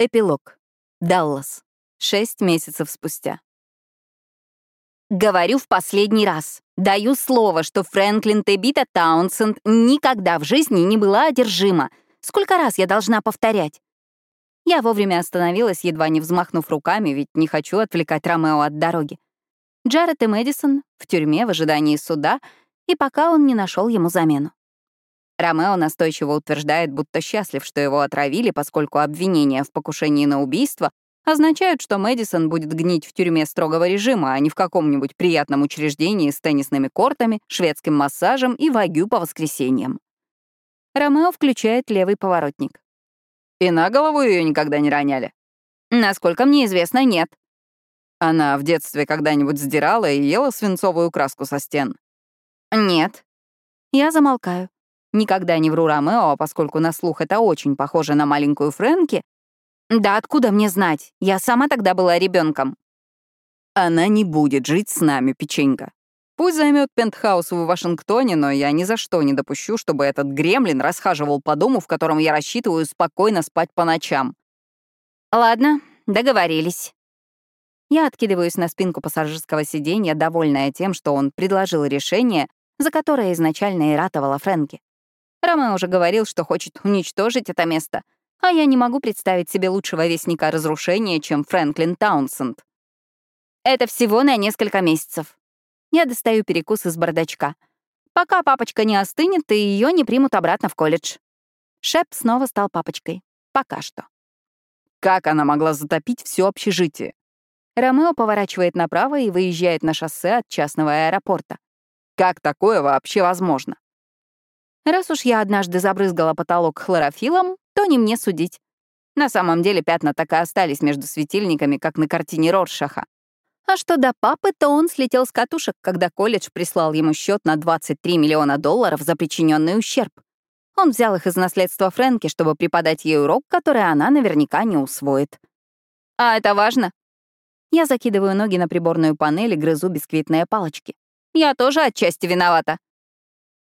Эпилог. Даллас. Шесть месяцев спустя. Говорю в последний раз. Даю слово, что Фрэнклин Тебита Таунсенд никогда в жизни не была одержима. Сколько раз я должна повторять? Я вовремя остановилась, едва не взмахнув руками, ведь не хочу отвлекать Ромео от дороги. Джаред и Мэдисон в тюрьме в ожидании суда, и пока он не нашел ему замену. Ромео настойчиво утверждает, будто счастлив, что его отравили, поскольку обвинения в покушении на убийство означают, что Мэдисон будет гнить в тюрьме строгого режима, а не в каком-нибудь приятном учреждении с теннисными кортами, шведским массажем и вагю по воскресеньям. Ромео включает левый поворотник. И на голову ее никогда не роняли? Насколько мне известно, нет. Она в детстве когда-нибудь сдирала и ела свинцовую краску со стен? Нет. Я замолкаю. Никогда не вру Ромео, поскольку на слух это очень похоже на маленькую Фрэнки. Да откуда мне знать? Я сама тогда была ребенком. Она не будет жить с нами, печенька. Пусть займет пентхаус в Вашингтоне, но я ни за что не допущу, чтобы этот гремлин расхаживал по дому, в котором я рассчитываю спокойно спать по ночам. Ладно, договорились. Я откидываюсь на спинку пассажирского сиденья, довольная тем, что он предложил решение, за которое изначально и ратовала Фрэнки. Ромео уже говорил, что хочет уничтожить это место, а я не могу представить себе лучшего вестника разрушения, чем Фрэнклин Таунсенд. Это всего на несколько месяцев. Я достаю перекус из бардачка. Пока папочка не остынет, и ее не примут обратно в колледж. Шеп снова стал папочкой. Пока что. Как она могла затопить все общежитие? Ромео поворачивает направо и выезжает на шоссе от частного аэропорта. Как такое вообще возможно? Раз уж я однажды забрызгала потолок хлорофилом, то не мне судить. На самом деле пятна так и остались между светильниками, как на картине Роршаха. А что до папы, то он слетел с катушек, когда колледж прислал ему счет на 23 миллиона долларов за причиненный ущерб. Он взял их из наследства Фрэнки, чтобы преподать ей урок, который она наверняка не усвоит. А это важно. Я закидываю ноги на приборную панель и грызу бисквитные палочки. Я тоже отчасти виновата.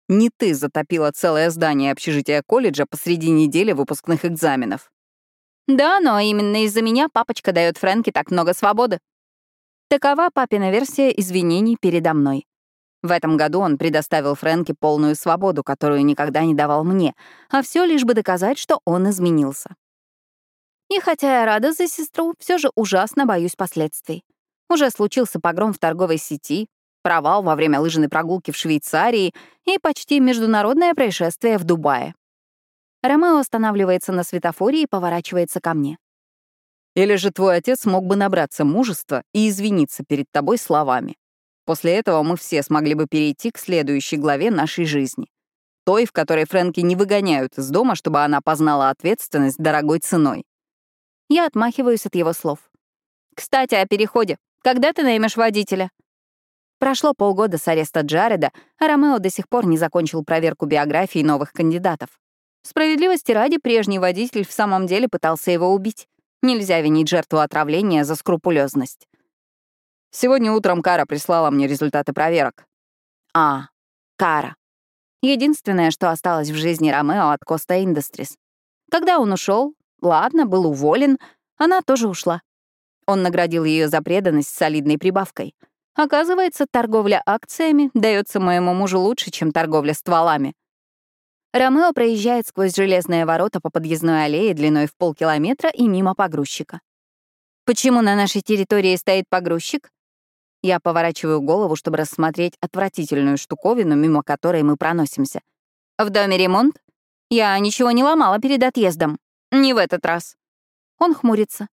Не ты затопила целое здание общежития колледжа посреди недели выпускных экзаменов. Да, но именно из-за меня папочка дает Фрэнке так много свободы. Такова папина версия извинений передо мной. В этом году он предоставил Фрэнке полную свободу, которую никогда не давал мне, а все лишь бы доказать, что он изменился. И хотя я рада за сестру, все же ужасно боюсь последствий. Уже случился погром в торговой сети, провал во время лыжной прогулки в Швейцарии и почти международное происшествие в Дубае. Ромео останавливается на светофоре и поворачивается ко мне. Или же твой отец мог бы набраться мужества и извиниться перед тобой словами. После этого мы все смогли бы перейти к следующей главе нашей жизни. Той, в которой Фрэнки не выгоняют из дома, чтобы она познала ответственность дорогой ценой. Я отмахиваюсь от его слов. «Кстати, о переходе. Когда ты наймешь водителя?» Прошло полгода с ареста Джареда, а Ромео до сих пор не закончил проверку биографии новых кандидатов. Справедливости ради, прежний водитель в самом деле пытался его убить. Нельзя винить жертву отравления за скрупулезность. Сегодня утром Кара прислала мне результаты проверок. А, Кара. Единственное, что осталось в жизни Ромео от Коста Industries. Когда он ушел, ладно, был уволен, она тоже ушла. Он наградил ее за преданность солидной прибавкой — Оказывается, торговля акциями дается моему мужу лучше, чем торговля стволами. Ромео проезжает сквозь железные ворота по подъездной аллее длиной в полкилометра и мимо погрузчика. Почему на нашей территории стоит погрузчик? Я поворачиваю голову, чтобы рассмотреть отвратительную штуковину, мимо которой мы проносимся. В доме ремонт? Я ничего не ломала перед отъездом. Не в этот раз. Он хмурится.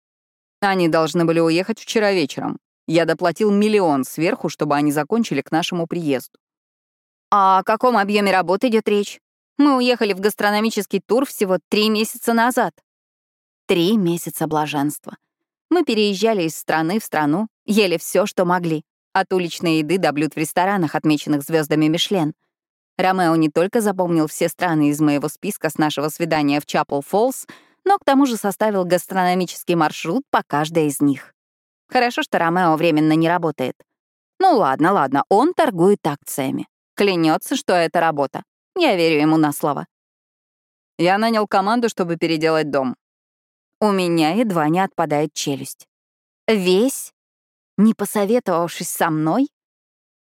Они должны были уехать вчера вечером. Я доплатил миллион сверху, чтобы они закончили к нашему приезду. А о каком объеме работ идет речь? Мы уехали в гастрономический тур всего три месяца назад. Три месяца блаженства. Мы переезжали из страны в страну, ели все, что могли, от уличной еды до блюд в ресторанах, отмеченных звездами Мишлен. Ромео не только запомнил все страны из моего списка с нашего свидания в Чапл-Фоллс, но к тому же составил гастрономический маршрут по каждой из них. Хорошо, что Ромео временно не работает. Ну ладно, ладно, он торгует акциями. Клянется, что это работа. Я верю ему на слово. Я нанял команду, чтобы переделать дом. У меня едва не отпадает челюсть. Весь? Не посоветовавшись со мной?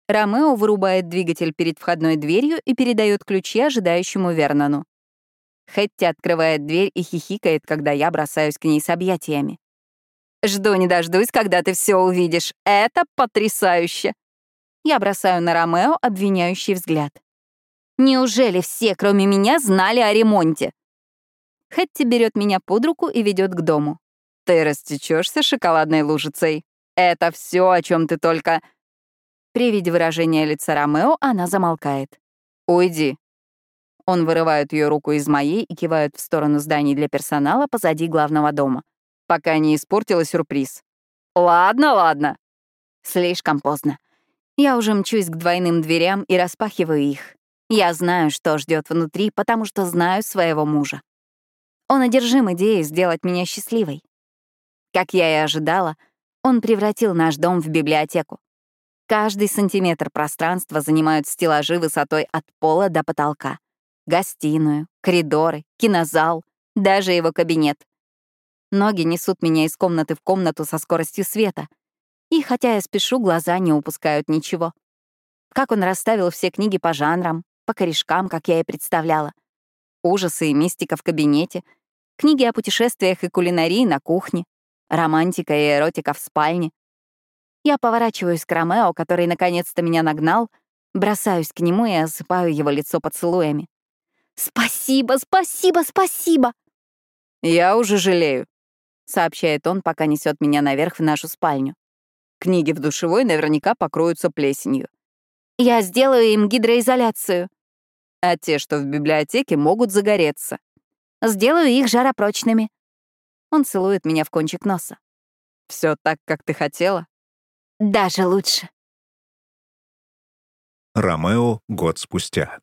Ромео вырубает двигатель перед входной дверью и передает ключи ожидающему Вернону. Хэтти открывает дверь и хихикает, когда я бросаюсь к ней с объятиями. «Жду не дождусь, когда ты все увидишь. Это потрясающе!» Я бросаю на Ромео обвиняющий взгляд. «Неужели все, кроме меня, знали о ремонте?» Хэтти берет меня под руку и ведет к дому. «Ты растечешься шоколадной лужицей. Это все, о чем ты только...» При виде выражения лица Ромео она замолкает. «Уйди». Он вырывает ее руку из моей и кивает в сторону зданий для персонала позади главного дома. Пока не испортила сюрприз. «Ладно, ладно». Слишком поздно. Я уже мчусь к двойным дверям и распахиваю их. Я знаю, что ждет внутри, потому что знаю своего мужа. Он одержим идеей сделать меня счастливой. Как я и ожидала, он превратил наш дом в библиотеку. Каждый сантиметр пространства занимают стеллажи высотой от пола до потолка. Гостиную, коридоры, кинозал, даже его кабинет. Ноги несут меня из комнаты в комнату со скоростью света. И хотя я спешу, глаза не упускают ничего. Как он расставил все книги по жанрам, по корешкам, как я и представляла. Ужасы и мистика в кабинете, книги о путешествиях и кулинарии на кухне, романтика и эротика в спальне. Я поворачиваюсь к Ромео, который наконец-то меня нагнал, бросаюсь к нему и осыпаю его лицо поцелуями. «Спасибо, спасибо, спасибо!» «Я уже жалею», — сообщает он, пока несет меня наверх в нашу спальню. Книги в душевой наверняка покроются плесенью. «Я сделаю им гидроизоляцию», а те, что в библиотеке, могут загореться. Сделаю их жаропрочными. Он целует меня в кончик носа. Все так, как ты хотела? Даже лучше. Ромео год спустя.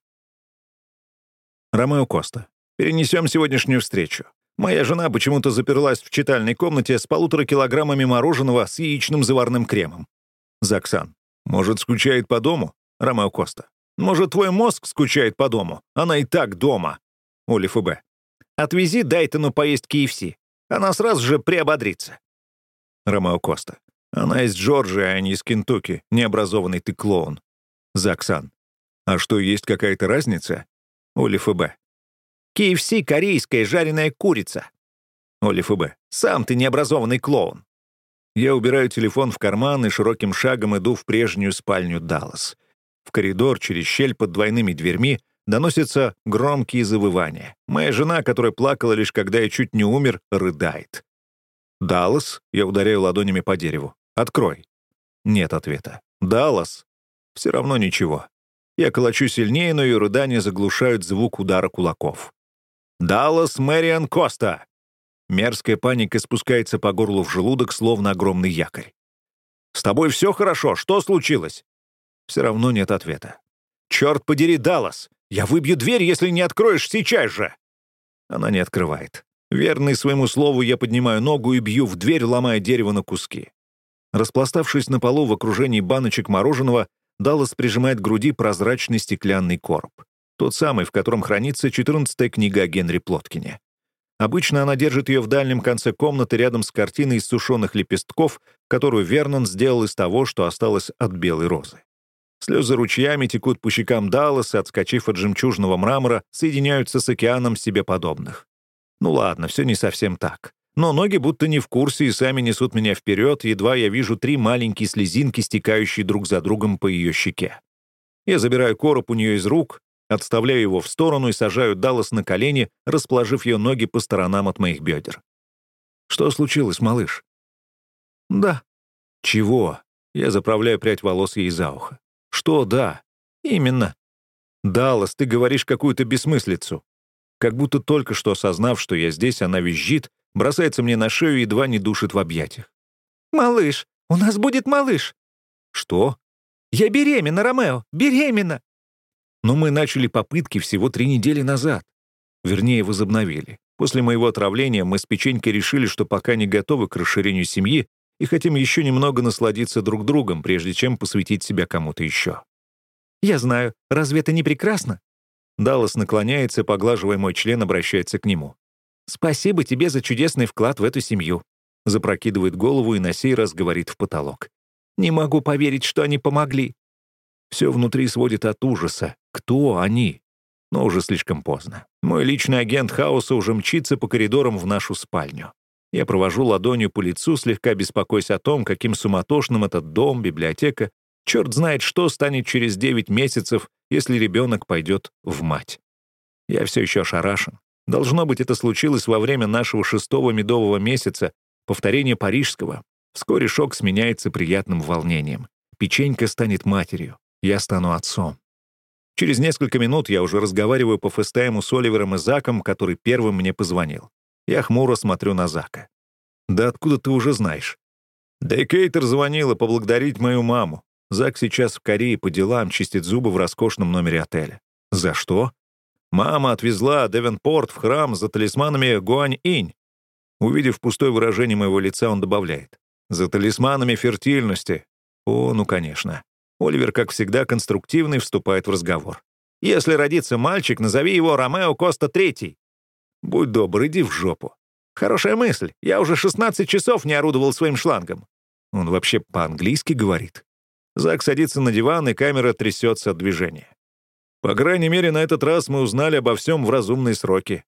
Ромео Коста. Перенесем сегодняшнюю встречу. Моя жена почему-то заперлась в читальной комнате с полутора килограммами мороженого с яичным заварным кремом. Заксан. Может, скучает по дому? Ромео Коста. Может, твой мозг скучает по дому? Она и так дома. Олив и Б. Отвези Дайтону поесть KFC. Она сразу же приободрится. Ромео Коста. Она из Джорджии, а не из Кентукки. Необразованный ты клоун. Заксан. А что, есть какая-то разница? Олив и Б. KFC — корейская жареная курица. Олив и Б. Сам ты необразованный клоун. Я убираю телефон в карман и широким шагом иду в прежнюю спальню Даллас. В коридор через щель под двойными дверьми доносятся громкие завывания. Моя жена, которая плакала лишь когда я чуть не умер, рыдает. «Даллас?» — я ударяю ладонями по дереву. «Открой». Нет ответа. «Даллас?» Все равно ничего. Я колочу сильнее, но ее рыдания заглушают звук удара кулаков. «Даллас Мэриан Коста!» Мерзкая паника спускается по горлу в желудок, словно огромный якорь. «С тобой все хорошо? Что случилось?» Все равно нет ответа. «Черт подери, Даллас! Я выбью дверь, если не откроешь сейчас же!» Она не открывает. Верный своему слову, я поднимаю ногу и бью в дверь, ломая дерево на куски. Распластавшись на полу в окружении баночек мороженого, Даллас прижимает к груди прозрачный стеклянный короб. Тот самый, в котором хранится 14-я книга о Генри Плоткине. Обычно она держит ее в дальнем конце комнаты рядом с картиной из сушеных лепестков, которую Вернон сделал из того, что осталось от белой розы. Слезы ручьями текут по щекам Далласа, отскочив от жемчужного мрамора, соединяются с океаном себе подобных. Ну ладно, все не совсем так. Но ноги будто не в курсе и сами несут меня вперед, едва я вижу три маленькие слезинки, стекающие друг за другом по ее щеке. Я забираю короб у нее из рук, отставляю его в сторону и сажаю Даллас на колени, расположив ее ноги по сторонам от моих бедер. «Что случилось, малыш?» «Да». «Чего?» Я заправляю прядь волос ей за ухо. «Что да?» «Именно». «Даллас, ты говоришь какую-то бессмыслицу». Как будто только что осознав, что я здесь, она визжит, бросается мне на шею и едва не душит в объятиях. «Малыш! У нас будет малыш!» «Что?» «Я беременна, Ромео! Беременна!» Но мы начали попытки всего три недели назад. Вернее, возобновили. После моего отравления мы с печенькой решили, что пока не готовы к расширению семьи, и хотим еще немного насладиться друг другом, прежде чем посвятить себя кому-то еще. «Я знаю. Разве это не прекрасно?» Даллас наклоняется, поглаживая мой член, обращается к нему. Спасибо тебе за чудесный вклад в эту семью. Запрокидывает голову и на сей раз говорит в потолок. Не могу поверить, что они помогли. Все внутри сводит от ужаса. Кто они? Но уже слишком поздно. Мой личный агент хаоса уже мчится по коридорам в нашу спальню. Я провожу ладонью по лицу, слегка беспокоясь о том, каким суматошным этот дом, библиотека, черт знает что станет через 9 месяцев, если ребенок пойдет в мать. Я все еще ошарашен. Должно быть, это случилось во время нашего шестого медового месяца, повторение парижского. Вскоре шок сменяется приятным волнением. Печенька станет матерью. Я стану отцом. Через несколько минут я уже разговариваю по фестайму с Оливером и Заком, который первым мне позвонил. Я хмуро смотрю на Зака. «Да откуда ты уже знаешь?» «Да и Кейтер звонила поблагодарить мою маму. Зак сейчас в Корее по делам чистит зубы в роскошном номере отеля». «За что?» «Мама отвезла Девенпорт в храм за талисманами Гуань-инь». Увидев пустое выражение моего лица, он добавляет. «За талисманами фертильности». «О, ну, конечно». Оливер, как всегда, конструктивный, вступает в разговор. «Если родится мальчик, назови его Ромео Коста Третий». «Будь добр, иди в жопу». «Хорошая мысль. Я уже 16 часов не орудовал своим шлангом». Он вообще по-английски говорит. Зак садится на диван, и камера трясется от движения. По крайней мере, на этот раз мы узнали обо всем в разумные сроки.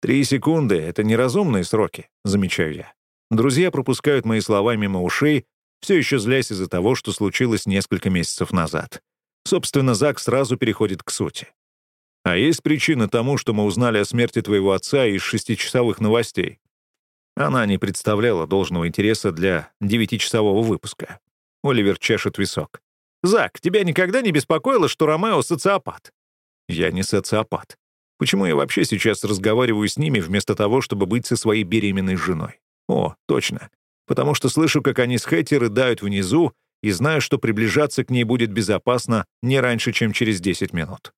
Три секунды — это неразумные сроки, замечаю я. Друзья пропускают мои слова мимо ушей, все еще злясь из-за того, что случилось несколько месяцев назад. Собственно, Зак сразу переходит к сути. А есть причина тому, что мы узнали о смерти твоего отца из шестичасовых новостей. Она не представляла должного интереса для девятичасового выпуска. Оливер чешет висок. «Зак, тебя никогда не беспокоило, что Ромео социопат?» «Я не социопат. Почему я вообще сейчас разговариваю с ними вместо того, чтобы быть со своей беременной женой? О, точно потому что слышу, как они с Хэти рыдают внизу, и знаю, что приближаться к ней будет безопасно не раньше, чем через 10 минут.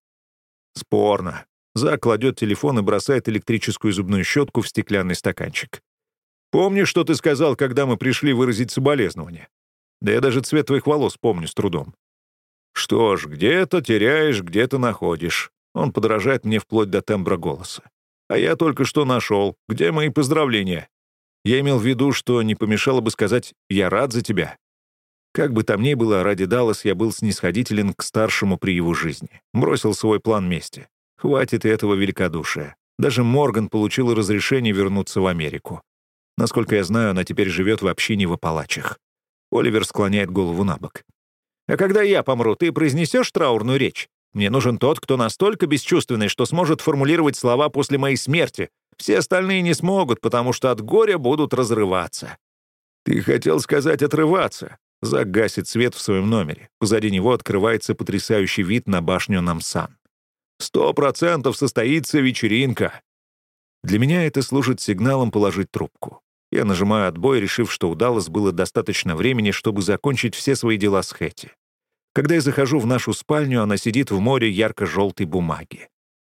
Спорно. Зак кладет телефон и бросает электрическую зубную щетку в стеклянный стаканчик. «Помнишь, что ты сказал, когда мы пришли выразить соболезнование? Да я даже цвет твоих волос помню с трудом». «Что ж, где-то теряешь, где-то находишь». Он подражает мне вплоть до тембра голоса. «А я только что нашел. Где мои поздравления?» Я имел в виду, что не помешало бы сказать «я рад за тебя». Как бы там ни было, ради Даллас я был снисходителен к старшему при его жизни. Бросил свой план мести. Хватит и этого великодушия. Даже Морган получила разрешение вернуться в Америку. Насколько я знаю, она теперь живет в общине в Апалачах. Оливер склоняет голову на бок. «А когда я помру, ты произнесешь траурную речь? Мне нужен тот, кто настолько бесчувственный, что сможет формулировать слова после моей смерти, все остальные не смогут, потому что от горя будут разрываться. Ты хотел сказать «отрываться». Зак гасит свет в своем номере. Позади него открывается потрясающий вид на башню Намсан. «Сто процентов состоится вечеринка». Для меня это служит сигналом положить трубку. Я нажимаю отбой, решив, что у Даллас было достаточно времени, чтобы закончить все свои дела с Хэти. Когда я захожу в нашу спальню, она сидит в море ярко-желтой бумаги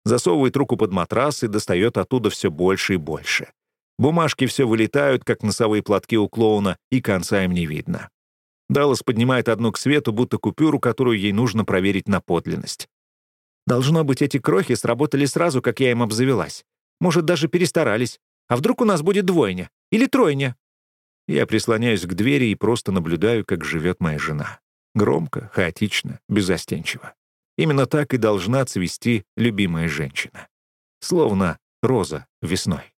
засовывает руку под матрас и достает оттуда все больше и больше. Бумажки все вылетают, как носовые платки у клоуна, и конца им не видно. Даллас поднимает одну к свету, будто купюру, которую ей нужно проверить на подлинность. Должно быть, эти крохи сработали сразу, как я им обзавелась. Может, даже перестарались. А вдруг у нас будет двойня? Или тройня? Я прислоняюсь к двери и просто наблюдаю, как живет моя жена. Громко, хаотично, безостенчиво. Именно так и должна цвести любимая женщина. Словно роза весной.